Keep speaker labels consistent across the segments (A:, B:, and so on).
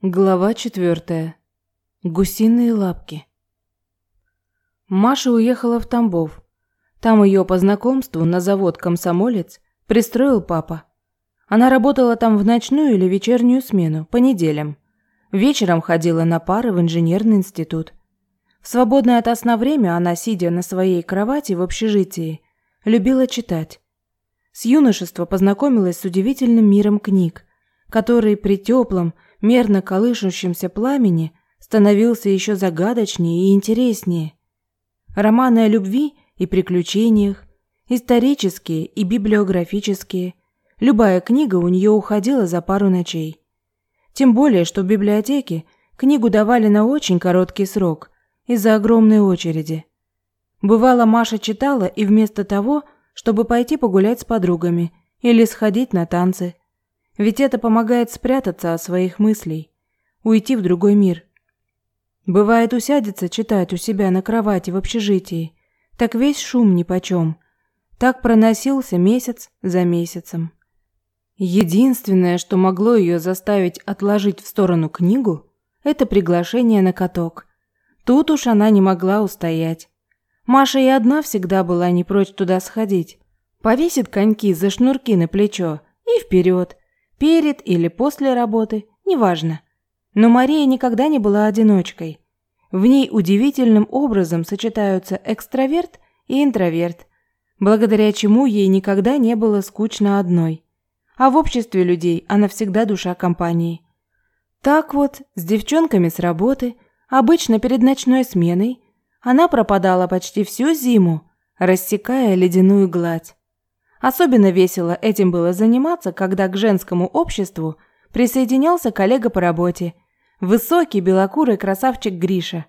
A: Глава четвертая. Гусиные лапки. Маша уехала в Тамбов. Там ее по знакомству на завод «Комсомолец» пристроил папа. Она работала там в ночную или вечернюю смену, по неделям. Вечером ходила на пары в инженерный институт. В свободное от сна время она, сидя на своей кровати в общежитии, любила читать. С юношества познакомилась с удивительным миром книг, который при теплом, мерно колышущемся пламени становился еще загадочнее и интереснее. Романы о любви и приключениях, исторические и библиографические. Любая книга у нее уходила за пару ночей. Тем более, что в библиотеке книгу давали на очень короткий срок из-за огромной очереди. Бывало, Маша читала и вместо того, чтобы пойти погулять с подругами или сходить на танцы, ведь это помогает спрятаться от своих мыслей, уйти в другой мир. Бывает, усядется читать у себя на кровати в общежитии, так весь шум нипочем. Так проносился месяц за месяцем. Единственное, что могло ее заставить отложить в сторону книгу, это приглашение на каток. Тут уж она не могла устоять. Маша и одна всегда была не прочь туда сходить. Повесит коньки за шнурки на плечо и вперед, Перед или после работы, неважно. Но Мария никогда не была одиночкой. В ней удивительным образом сочетаются экстраверт и интроверт, благодаря чему ей никогда не было скучно одной. А в обществе людей она всегда душа компании. Так вот, с девчонками с работы, обычно перед ночной сменой, она пропадала почти всю зиму, рассекая ледяную гладь. Особенно весело этим было заниматься, когда к женскому обществу присоединялся коллега по работе, высокий белокурый красавчик Гриша.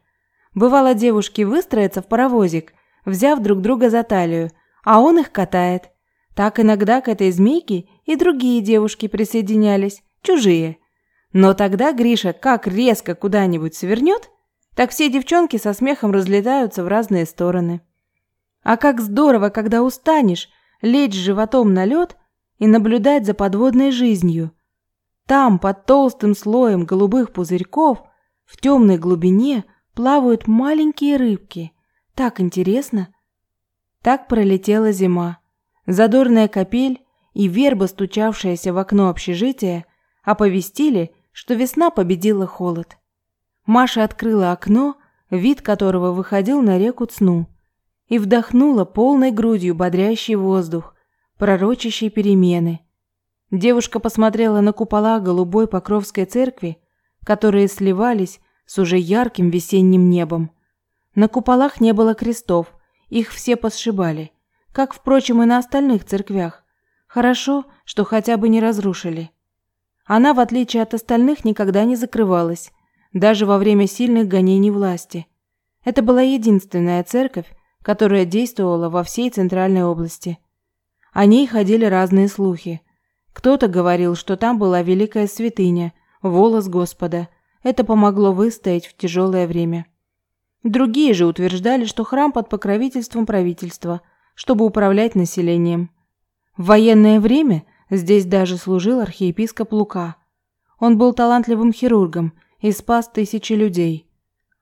A: Бывало, девушки выстроятся в паровозик, взяв друг друга за талию, а он их катает. Так иногда к этой змейке и другие девушки присоединялись, чужие. Но тогда Гриша как резко куда-нибудь свернет, так все девчонки со смехом разлетаются в разные стороны. А как здорово, когда устанешь, лечь животом на лед и наблюдать за подводной жизнью. Там, под толстым слоем голубых пузырьков, в темной глубине плавают маленькие рыбки. Так интересно. Так пролетела зима. Задорная капель и верба, стучавшаяся в окно общежития, оповестили, что весна победила холод. Маша открыла окно, вид которого выходил на реку Цну и вдохнула полной грудью бодрящий воздух, пророчащий перемены. Девушка посмотрела на купола голубой Покровской церкви, которые сливались с уже ярким весенним небом. На куполах не было крестов, их все посшибали, как, впрочем, и на остальных церквях. Хорошо, что хотя бы не разрушили. Она, в отличие от остальных, никогда не закрывалась, даже во время сильных гонений власти. Это была единственная церковь, которая действовала во всей Центральной области. О ней ходили разные слухи. Кто-то говорил, что там была великая святыня, волос Господа. Это помогло выстоять в тяжелое время. Другие же утверждали, что храм под покровительством правительства, чтобы управлять населением. В военное время здесь даже служил архиепископ Лука. Он был талантливым хирургом и спас тысячи людей.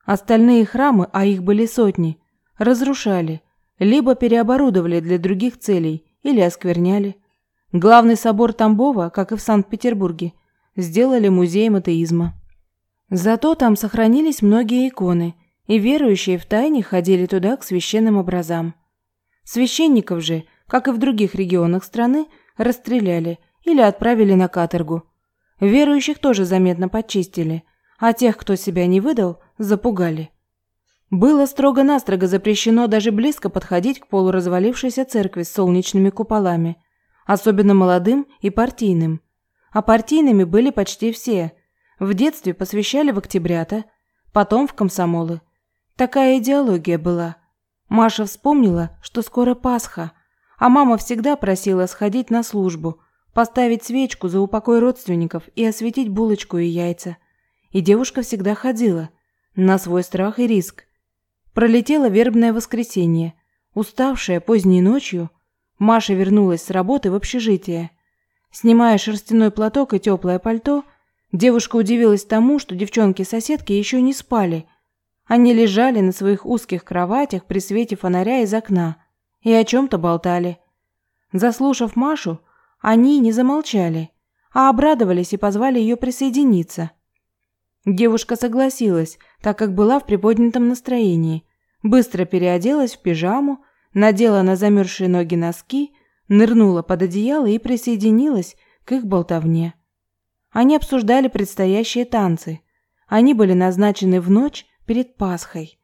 A: Остальные храмы, а их были сотни, разрушали, либо переоборудовали для других целей или оскверняли. Главный собор Тамбова, как и в Санкт-Петербурге, сделали музеем атеизма. Зато там сохранились многие иконы, и верующие втайне ходили туда к священным образам. Священников же, как и в других регионах страны, расстреляли или отправили на каторгу. Верующих тоже заметно почистили, а тех, кто себя не выдал, запугали. Было строго-настрого запрещено даже близко подходить к полуразвалившейся церкви с солнечными куполами, особенно молодым и партийным. А партийными были почти все. В детстве посвящали в октябрята, потом в комсомолы. Такая идеология была. Маша вспомнила, что скоро Пасха, а мама всегда просила сходить на службу, поставить свечку за упокой родственников и осветить булочку и яйца. И девушка всегда ходила, на свой страх и риск. Пролетело вербное воскресенье. Уставшая поздней ночью, Маша вернулась с работы в общежитие. Снимая шерстяной платок и теплое пальто, Девушка удивилась тому, что девчонки-соседки еще не спали. Они лежали на своих узких кроватях при свете фонаря из окна и о чем-то болтали. Заслушав Машу, они не замолчали, а обрадовались и позвали ее присоединиться. Девушка согласилась, так как была в приподнятом настроении. Быстро переоделась в пижаму, надела на замерзшие ноги носки, нырнула под одеяло и присоединилась к их болтовне. Они обсуждали предстоящие танцы. Они были назначены в ночь перед Пасхой.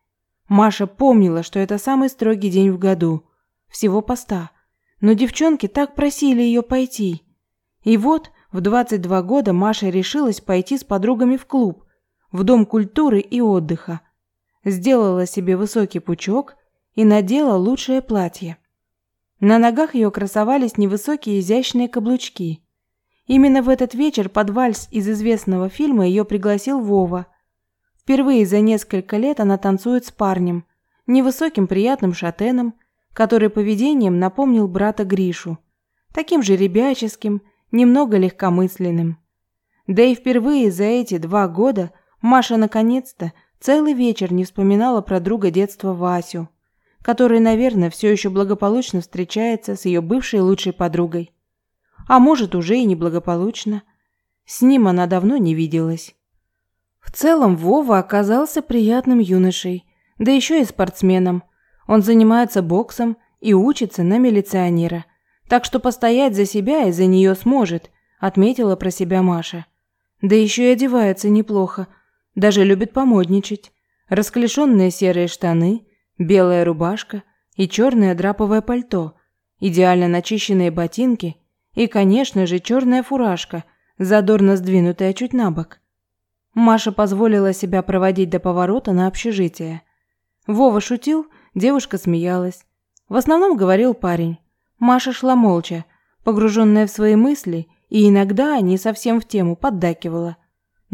A: Маша помнила, что это самый строгий день в году, всего поста. Но девчонки так просили ее пойти. И вот в 22 года Маша решилась пойти с подругами в клуб, в Дом культуры и отдыха. Сделала себе высокий пучок и надела лучшее платье. На ногах ее красовались невысокие изящные каблучки. Именно в этот вечер под вальс из известного фильма ее пригласил Вова. Впервые за несколько лет она танцует с парнем, невысоким приятным шатеном, который поведением напомнил брата Гришу, таким же ребяческим, немного легкомысленным. Да и впервые за эти два года Маша наконец-то целый вечер не вспоминала про друга детства Васю, который, наверное, все еще благополучно встречается с ее бывшей лучшей подругой а может, уже и неблагополучно. С ним она давно не виделась. В целом Вова оказался приятным юношей, да еще и спортсменом. Он занимается боксом и учится на милиционера. Так что постоять за себя и за нее сможет, отметила про себя Маша. Да еще и одевается неплохо, даже любит помодничать. Расклешенные серые штаны, белая рубашка и черное драповое пальто, идеально начищенные ботинки и, конечно же, черная фуражка, задорно сдвинутая чуть на бок. Маша позволила себя проводить до поворота на общежитие. Вова шутил, девушка смеялась. В основном говорил парень. Маша шла молча, погруженная в свои мысли, и иногда, не совсем в тему, поддакивала.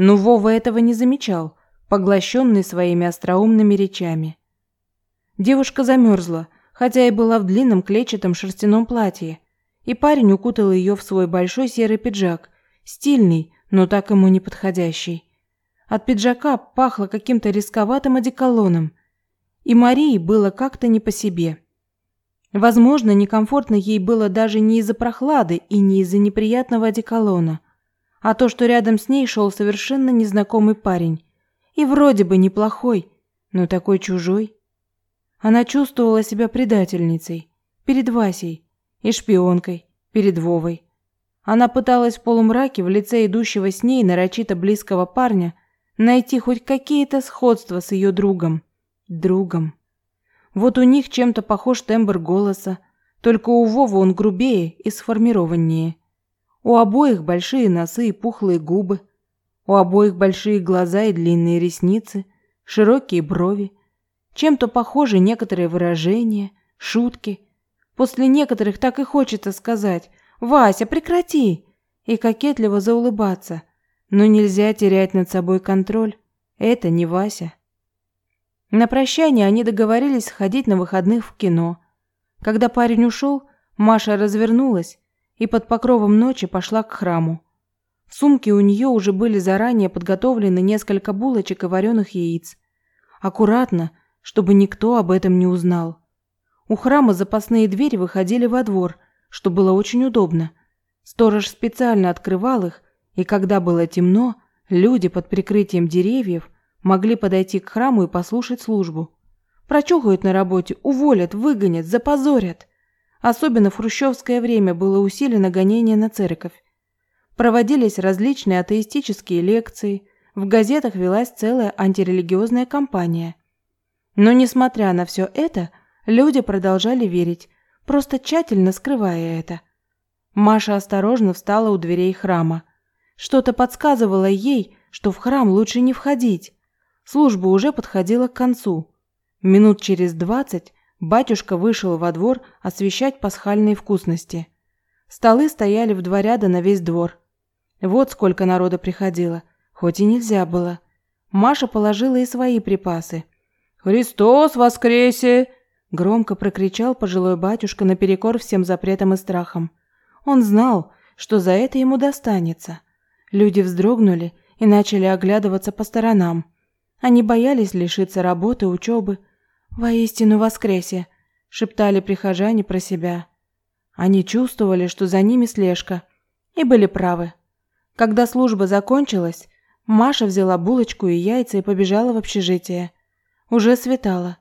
A: Но Вова этого не замечал, поглощенный своими остроумными речами. Девушка замерзла, хотя и была в длинном клетчатом шерстяном платье, и парень укутал ее в свой большой серый пиджак, стильный, но так ему не подходящий. От пиджака пахло каким-то рисковатым одеколоном, и Марии было как-то не по себе. Возможно, некомфортно ей было даже не из-за прохлады и не из-за неприятного одеколона, а то, что рядом с ней шел совершенно незнакомый парень, и вроде бы неплохой, но такой чужой. Она чувствовала себя предательницей перед Васей, и шпионкой перед Вовой. Она пыталась в полумраке в лице идущего с ней нарочито близкого парня найти хоть какие-то сходства с ее другом. Другом. Вот у них чем-то похож тембр голоса, только у Вовы он грубее и сформированнее. У обоих большие носы и пухлые губы. У обоих большие глаза и длинные ресницы, широкие брови. Чем-то похожи некоторые выражения, шутки После некоторых так и хочется сказать «Вася, прекрати!» и кокетливо заулыбаться. Но нельзя терять над собой контроль. Это не Вася. На прощание они договорились сходить на выходных в кино. Когда парень ушел, Маша развернулась и под покровом ночи пошла к храму. В сумке у нее уже были заранее подготовлены несколько булочек и вареных яиц. Аккуратно, чтобы никто об этом не узнал. У храма запасные двери выходили во двор, что было очень удобно. Сторож специально открывал их, и когда было темно, люди под прикрытием деревьев могли подойти к храму и послушать службу. Прочухают на работе, уволят, выгонят, запозорят. Особенно в хрущевское время было усилено гонение на церковь. Проводились различные атеистические лекции, в газетах велась целая антирелигиозная кампания. Но несмотря на все это, Люди продолжали верить, просто тщательно скрывая это. Маша осторожно встала у дверей храма. Что-то подсказывало ей, что в храм лучше не входить. Служба уже подходила к концу. Минут через двадцать батюшка вышел во двор освещать пасхальные вкусности. Столы стояли в два ряда на весь двор. Вот сколько народа приходило, хоть и нельзя было. Маша положила и свои припасы. «Христос воскресе!» Громко прокричал пожилой батюшка наперекор всем запретам и страхам. Он знал, что за это ему достанется. Люди вздрогнули и начали оглядываться по сторонам. Они боялись лишиться работы, учебы. «Воистину воскресе!» – шептали прихожане про себя. Они чувствовали, что за ними слежка, и были правы. Когда служба закончилась, Маша взяла булочку и яйца и побежала в общежитие. Уже светало.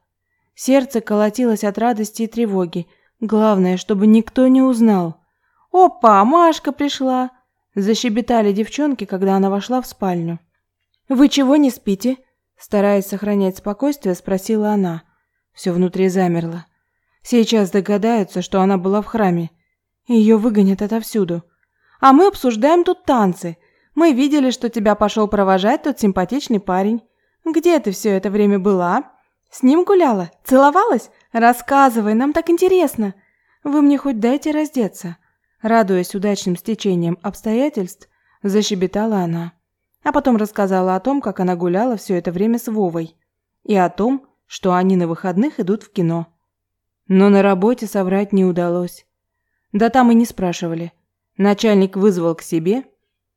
A: Сердце колотилось от радости и тревоги. Главное, чтобы никто не узнал. «Опа, Машка пришла!» Защебетали девчонки, когда она вошла в спальню. «Вы чего не спите?» Стараясь сохранять спокойствие, спросила она. Все внутри замерло. Сейчас догадаются, что она была в храме. Ее выгонят отовсюду. А мы обсуждаем тут танцы. Мы видели, что тебя пошел провожать тот симпатичный парень. Где ты все это время была? С ним гуляла? Целовалась? Рассказывай, нам так интересно. Вы мне хоть дайте раздеться. Радуясь удачным стечениям обстоятельств, защебетала она. А потом рассказала о том, как она гуляла все это время с Вовой. И о том, что они на выходных идут в кино. Но на работе соврать не удалось. Да там и не спрашивали. Начальник вызвал к себе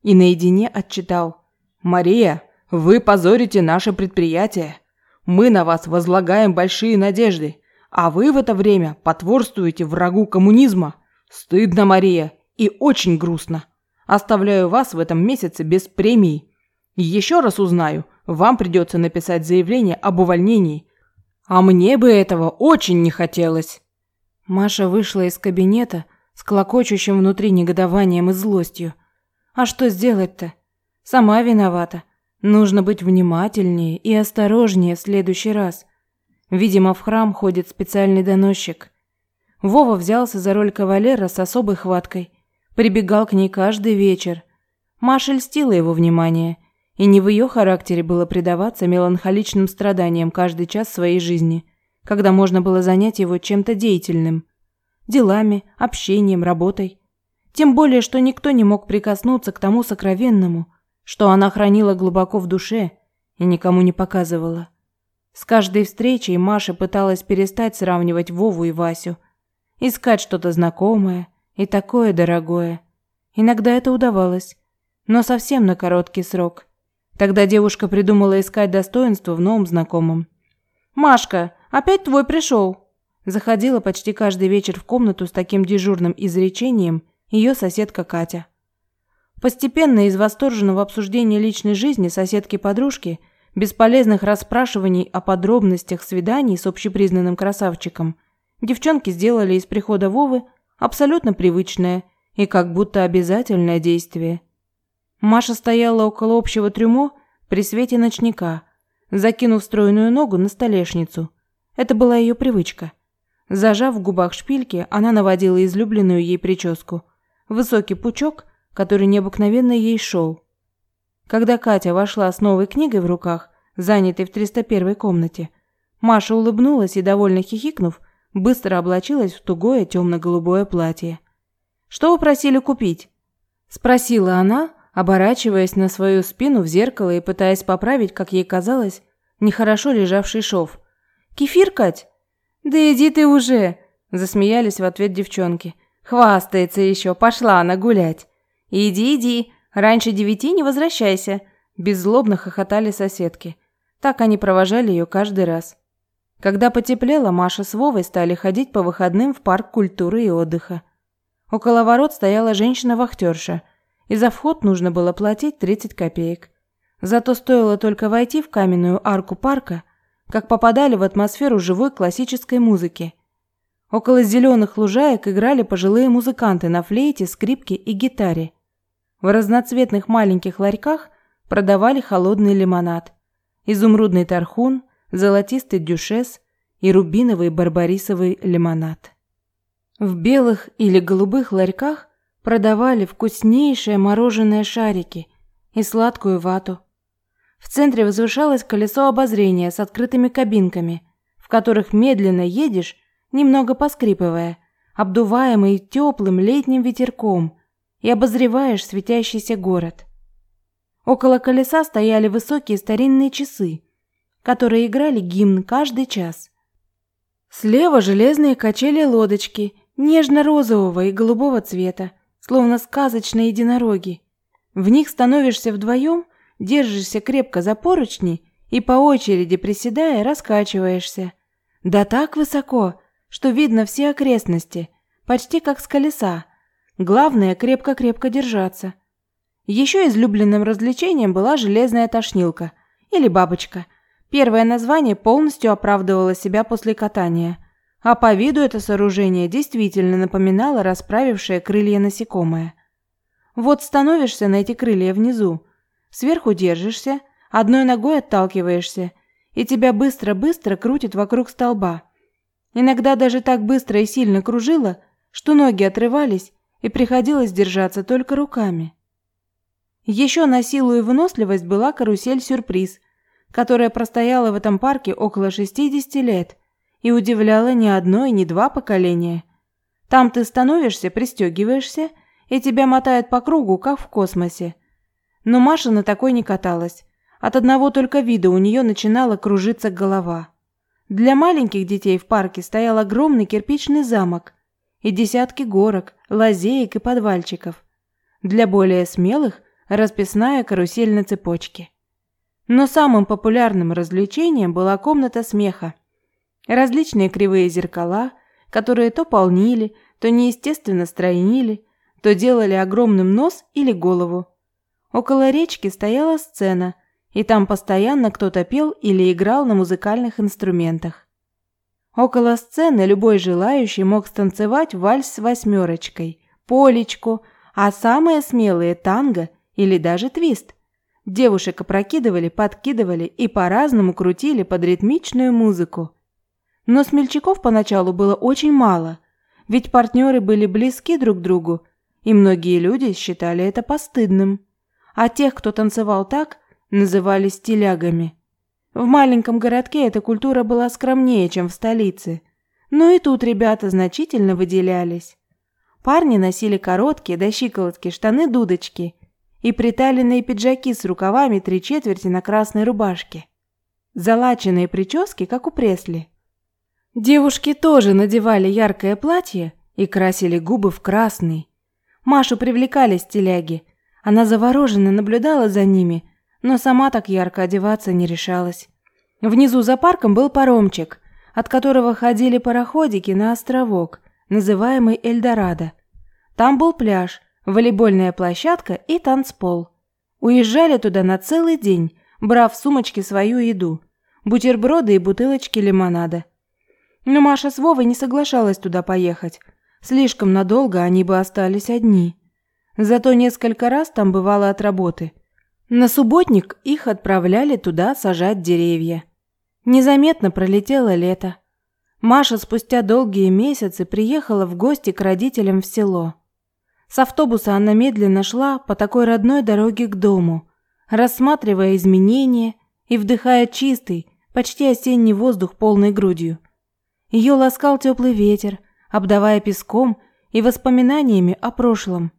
A: и наедине отчитал. «Мария, вы позорите наше предприятие. Мы на вас возлагаем большие надежды, а вы в это время потворствуете врагу коммунизма. Стыдно, Мария, и очень грустно. Оставляю вас в этом месяце без премии. Еще раз узнаю, вам придется написать заявление об увольнении. А мне бы этого очень не хотелось. Маша вышла из кабинета с клокочущим внутри негодованием и злостью. А что сделать-то? Сама виновата. Нужно быть внимательнее и осторожнее в следующий раз. Видимо, в храм ходит специальный доносчик. Вова взялся за роль кавалера с особой хваткой. Прибегал к ней каждый вечер. Маша льстила его внимание, и не в ее характере было предаваться меланхоличным страданиям каждый час своей жизни, когда можно было занять его чем-то деятельным. Делами, общением, работой. Тем более, что никто не мог прикоснуться к тому сокровенному, что она хранила глубоко в душе и никому не показывала. С каждой встречей Маша пыталась перестать сравнивать Вову и Васю – искать что-то знакомое и такое дорогое. Иногда это удавалось, но совсем на короткий срок. Тогда девушка придумала искать достоинство в новом знакомом. «Машка, опять твой пришел!» Заходила почти каждый вечер в комнату с таким дежурным изречением ее соседка Катя. Постепенно из восторженного обсуждения личной жизни соседки-подружки, бесполезных расспрашиваний о подробностях свиданий с общепризнанным красавчиком – Девчонки сделали из прихода Вовы абсолютно привычное и как будто обязательное действие. Маша стояла около общего трюмо при свете ночника, закинув стройную ногу на столешницу. Это была ее привычка. Зажав в губах шпильки, она наводила излюбленную ей прическу. Высокий пучок, который необыкновенно ей шел. Когда Катя вошла с новой книгой в руках, занятой в 301 комнате, Маша улыбнулась и, довольно хихикнув, быстро облачилась в тугое темно-голубое платье. «Что вы просили купить?» – спросила она, оборачиваясь на свою спину в зеркало и пытаясь поправить, как ей казалось, нехорошо лежавший шов. «Кефир, Кать?» «Да иди ты уже!» – засмеялись в ответ девчонки. «Хвастается еще, пошла она гулять!» «Иди, иди, раньше девяти не возвращайся!» Беззлобно хохотали соседки. Так они провожали ее каждый раз. Когда потеплело, Маша с Вовой стали ходить по выходным в парк культуры и отдыха. Около ворот стояла женщина-вахтерша, и за вход нужно было платить 30 копеек. Зато стоило только войти в каменную арку парка, как попадали в атмосферу живой классической музыки. Около зеленых лужаек играли пожилые музыканты на флейте, скрипке и гитаре. В разноцветных маленьких ларьках продавали холодный лимонад, изумрудный тархун – золотистый дюшес и рубиновый барбарисовый лимонад. В белых или голубых ларьках продавали вкуснейшие мороженые шарики и сладкую вату. В центре возвышалось колесо обозрения с открытыми кабинками, в которых медленно едешь, немного поскрипывая, обдуваемый теплым летним ветерком, и обозреваешь светящийся город. Около колеса стояли высокие старинные часы которые играли гимн каждый час. Слева железные качели-лодочки, нежно-розового и голубого цвета, словно сказочные единороги. В них становишься вдвоем, держишься крепко за поручни и по очереди приседая раскачиваешься. Да так высоко, что видно все окрестности, почти как с колеса. Главное крепко-крепко держаться. Еще излюбленным развлечением была железная тошнилка или бабочка. Первое название полностью оправдывало себя после катания, а по виду это сооружение действительно напоминало расправившее крылья насекомое. Вот становишься на эти крылья внизу, сверху держишься, одной ногой отталкиваешься, и тебя быстро-быстро крутит вокруг столба. Иногда даже так быстро и сильно кружило, что ноги отрывались, и приходилось держаться только руками. Еще на силу и выносливость была карусель-сюрприз, которая простояла в этом парке около 60 лет и удивляла не одно и не два поколения. Там ты становишься, пристегиваешься, и тебя мотает по кругу, как в космосе. Но Маша на такой не каталась. От одного только вида у нее начинала кружиться голова. Для маленьких детей в парке стоял огромный кирпичный замок и десятки горок, лазеек и подвальчиков. Для более смелых расписная карусель на цепочке. Но самым популярным развлечением была комната смеха. Различные кривые зеркала, которые то полнили, то неестественно стройнили, то делали огромным нос или голову. Около речки стояла сцена, и там постоянно кто-то пел или играл на музыкальных инструментах. Около сцены любой желающий мог станцевать вальс с восьмерочкой, полечку, а самые смелые танго – или даже твист. Девушек опрокидывали, подкидывали и по-разному крутили под ритмичную музыку. Но смельчаков поначалу было очень мало, ведь партнеры были близки друг другу, и многие люди считали это постыдным. А тех, кто танцевал так, называли стилягами. В маленьком городке эта культура была скромнее, чем в столице. Но и тут ребята значительно выделялись. Парни носили короткие до щиколотки штаны-дудочки и приталенные пиджаки с рукавами три четверти на красной рубашке. Залаченные прически, как у Пресли. Девушки тоже надевали яркое платье и красили губы в красный. Машу привлекали стиляги. Она завороженно наблюдала за ними, но сама так ярко одеваться не решалась. Внизу за парком был паромчик, от которого ходили пароходики на островок, называемый Эльдорадо. Там был пляж – волейбольная площадка и танцпол. Уезжали туда на целый день, брав в сумочки свою еду, бутерброды и бутылочки лимонада. Но Маша с Вовой не соглашалась туда поехать. Слишком надолго они бы остались одни. Зато несколько раз там бывало от работы. На субботник их отправляли туда сажать деревья. Незаметно пролетело лето. Маша спустя долгие месяцы приехала в гости к родителям в село. С автобуса она медленно шла по такой родной дороге к дому, рассматривая изменения и вдыхая чистый, почти осенний воздух полной грудью. Ее ласкал теплый ветер, обдавая песком и воспоминаниями о прошлом.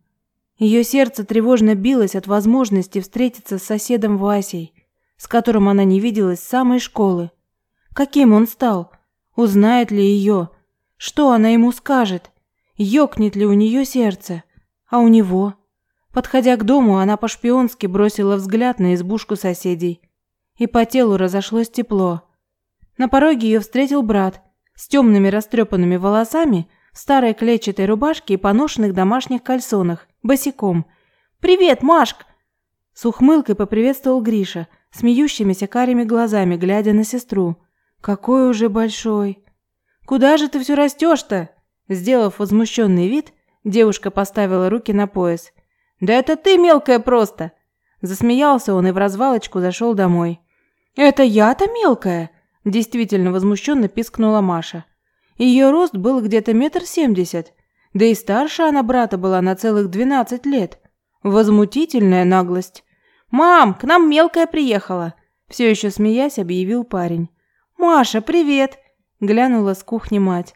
A: Ее сердце тревожно билось от возможности встретиться с соседом Васей, с которым она не виделась с самой школы. Каким он стал? Узнает ли ее? Что она ему скажет? Ёкнет ли у нее сердце? А у него? Подходя к дому, она по-шпионски бросила взгляд на избушку соседей. И по телу разошлось тепло. На пороге ее встретил брат с темными растрепанными волосами, в старой клетчатой рубашке и поношенных домашних кальсонах, босиком. «Привет, Машк!» С ухмылкой поприветствовал Гриша, смеющимися карими глазами, глядя на сестру. «Какой уже большой!» «Куда же ты все растешь-то?» Сделав возмущенный вид, Девушка поставила руки на пояс. «Да это ты, мелкая, просто!» Засмеялся он и в развалочку зашел домой. «Это я-то мелкая?» Действительно возмущенно пискнула Маша. Ее рост был где-то метр семьдесят. Да и старше она брата была на целых двенадцать лет. Возмутительная наглость. «Мам, к нам мелкая приехала!» Все еще смеясь, объявил парень. «Маша, привет!» Глянула с кухни мать.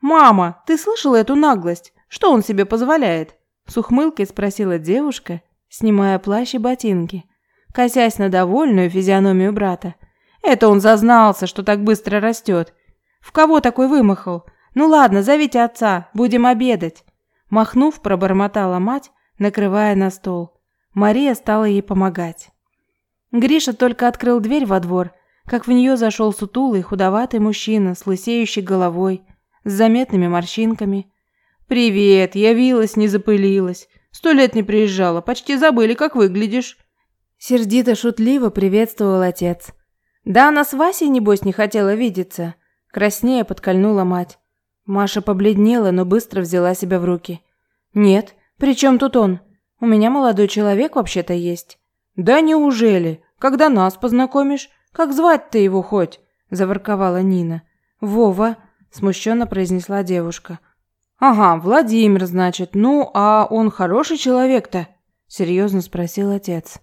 A: «Мама, ты слышала эту наглость? Что он себе позволяет?» С ухмылкой спросила девушка, снимая плащ и ботинки, косясь на довольную физиономию брата. «Это он зазнался, что так быстро растет. В кого такой вымахал? Ну ладно, зовите отца, будем обедать». Махнув, пробормотала мать, накрывая на стол. Мария стала ей помогать. Гриша только открыл дверь во двор, как в нее зашел сутулый, худоватый мужчина с лысеющей головой, с заметными морщинками. «Привет, явилась, не запылилась. Сто лет не приезжала, почти забыли, как выглядишь». Сердито-шутливо приветствовал отец. «Да она с Васей, небось, не хотела видеться». Краснее подкольнула мать. Маша побледнела, но быстро взяла себя в руки. «Нет, при чем тут он? У меня молодой человек вообще-то есть». «Да неужели? Когда нас познакомишь? Как звать-то его хоть?» – заворковала Нина. «Вова», – смущенно произнесла девушка. «Ага, Владимир, значит. Ну, а он хороший человек-то?» – серьезно спросил отец.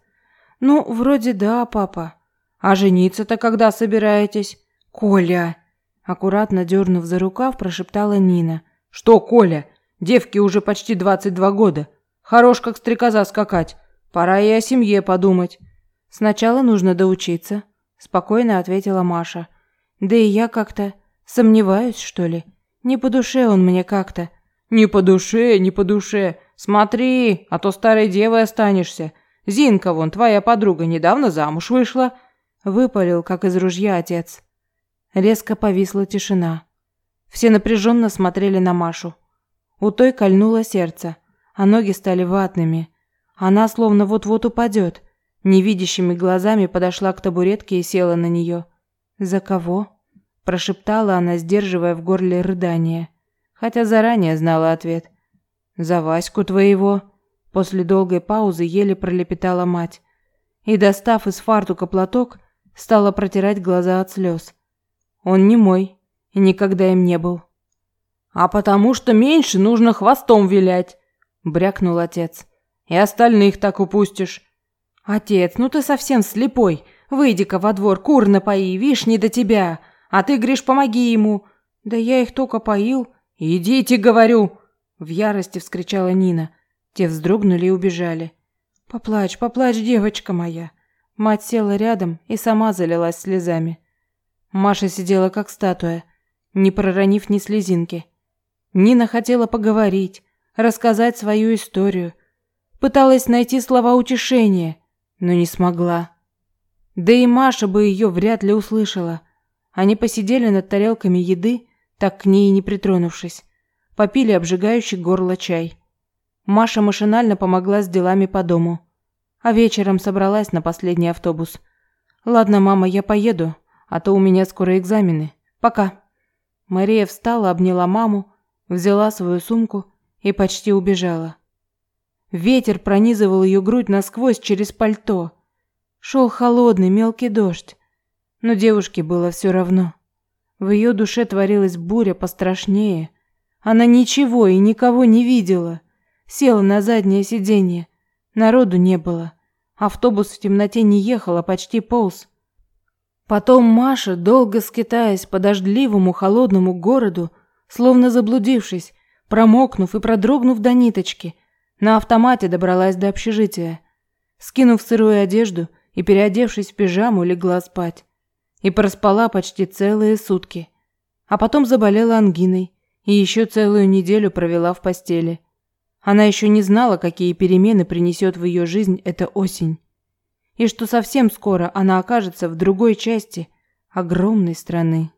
A: «Ну, вроде да, папа». «А жениться-то когда собираетесь?» «Коля!» Аккуратно дернув за рукав, прошептала Нина. «Что, Коля? Девке уже почти двадцать два года. Хорош, как стрекоза скакать. Пора и о семье подумать». «Сначала нужно доучиться», – спокойно ответила Маша. «Да и я как-то сомневаюсь, что ли. Не по душе он мне как-то». «Не по душе, не по душе. Смотри, а то старой девой останешься. Зинка вон, твоя подруга, недавно замуж вышла». Выпалил, как из ружья отец. Резко повисла тишина. Все напряженно смотрели на Машу. У той кольнуло сердце, а ноги стали ватными. Она словно вот-вот упадет. Невидящими глазами подошла к табуретке и села на нее. «За кого?» – прошептала она, сдерживая в горле рыдание. Хотя заранее знала ответ. «За Ваську твоего!» После долгой паузы еле пролепетала мать. И, достав из фартука платок, стала протирать глаза от слез. Он не мой и никогда им не был. А потому что меньше нужно хвостом вилять, брякнул отец. И остальных так упустишь. Отец, ну ты совсем слепой. Выйди-ка во двор, кур напои, вишни до тебя. А ты, Гриш, помоги ему. Да я их только поил. Идите, говорю, в ярости вскричала Нина. Те вздрогнули и убежали. Поплачь, поплачь, девочка моя. Мать села рядом и сама залилась слезами. Маша сидела как статуя, не проронив ни слезинки. Нина хотела поговорить, рассказать свою историю. Пыталась найти слова утешения, но не смогла. Да и Маша бы ее вряд ли услышала. Они посидели над тарелками еды, так к ней и не притронувшись. Попили обжигающий горло чай. Маша машинально помогла с делами по дому. А вечером собралась на последний автобус. «Ладно, мама, я поеду а то у меня скоро экзамены. Пока». Мария встала, обняла маму, взяла свою сумку и почти убежала. Ветер пронизывал ее грудь насквозь через пальто. Шел холодный мелкий дождь, но девушке было все равно. В ее душе творилась буря пострашнее. Она ничего и никого не видела. Села на заднее сиденье. Народу не было. Автобус в темноте не ехал, а почти полз. Потом Маша, долго скитаясь по дождливому холодному городу, словно заблудившись, промокнув и продрогнув до ниточки, на автомате добралась до общежития. Скинув сырую одежду и переодевшись в пижаму, легла спать. И проспала почти целые сутки. А потом заболела ангиной и еще целую неделю провела в постели. Она еще не знала, какие перемены принесет в ее жизнь эта осень и что совсем скоро она окажется в другой части огромной страны.